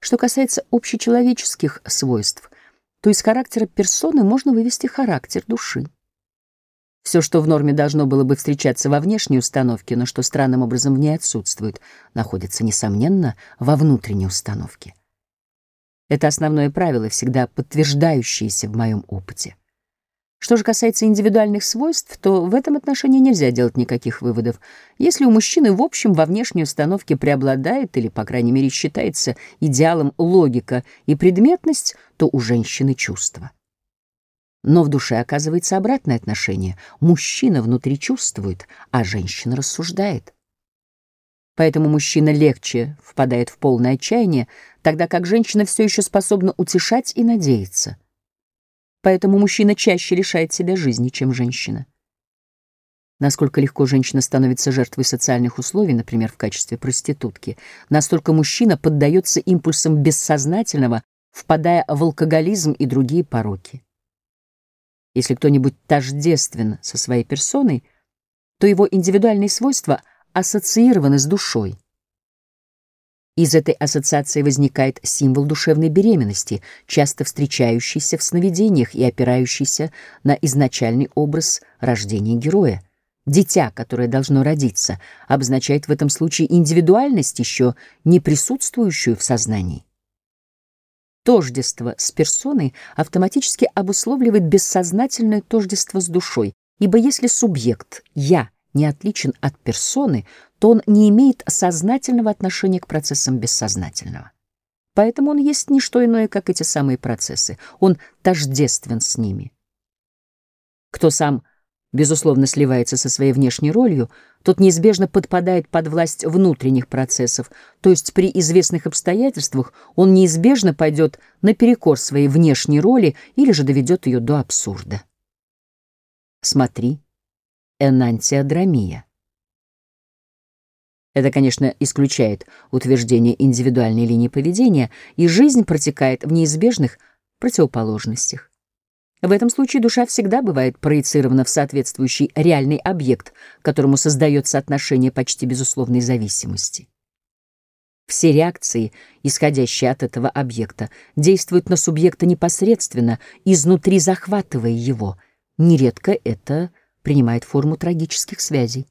Что касается общечеловеческих свойств, то из характера персоны можно вывести характер души. Все, что в норме должно было бы встречаться во внешней установке, но что странным образом в ней отсутствует, находится, несомненно, во внутренней установке. Это основное правило, всегда подтверждающееся в моем опыте. Что же касается индивидуальных свойств, то в этом отношении нельзя делать никаких выводов. Если у мужчины в общем во внешней установке преобладает или, по крайней мере, считается идеалом логика и предметность, то у женщины чувство. Но в душе оказывается обратное отношение. Мужчина внутри чувствует, а женщина рассуждает. Поэтому мужчина легче впадает в полное отчаяние, тогда как женщина все еще способна утешать и надеяться. Поэтому мужчина чаще лишает себя жизни, чем женщина. Насколько легко женщина становится жертвой социальных условий, например, в качестве проститутки, настолько мужчина поддается импульсам бессознательного, впадая в алкоголизм и другие пороки. Если кто-нибудь тождествен со своей персоной, то его индивидуальные свойства — ассоциированы с душой. Из этой ассоциации возникает символ душевной беременности, часто встречающийся в сновидениях и опирающийся на изначальный образ рождения героя. Дитя, которое должно родиться, обозначает в этом случае индивидуальность, еще не присутствующую в сознании. Тождество с персоной автоматически обусловливает бессознательное тождество с душой, ибо если субъект «я» не отличен от персоны, то он не имеет сознательного отношения к процессам бессознательного. Поэтому он есть не что иное, как эти самые процессы. Он тождествен с ними. Кто сам, безусловно, сливается со своей внешней ролью, тот неизбежно подпадает под власть внутренних процессов, то есть при известных обстоятельствах он неизбежно пойдет наперекор своей внешней роли или же доведет ее до абсурда. Смотри энантиодромия. Это, конечно, исключает утверждение индивидуальной линии поведения, и жизнь протекает в неизбежных противоположностях. В этом случае душа всегда бывает проецирована в соответствующий реальный объект, которому создается отношение почти безусловной зависимости. Все реакции, исходящие от этого объекта, действуют на субъекта непосредственно, изнутри захватывая его. Нередко это принимает форму трагических связей.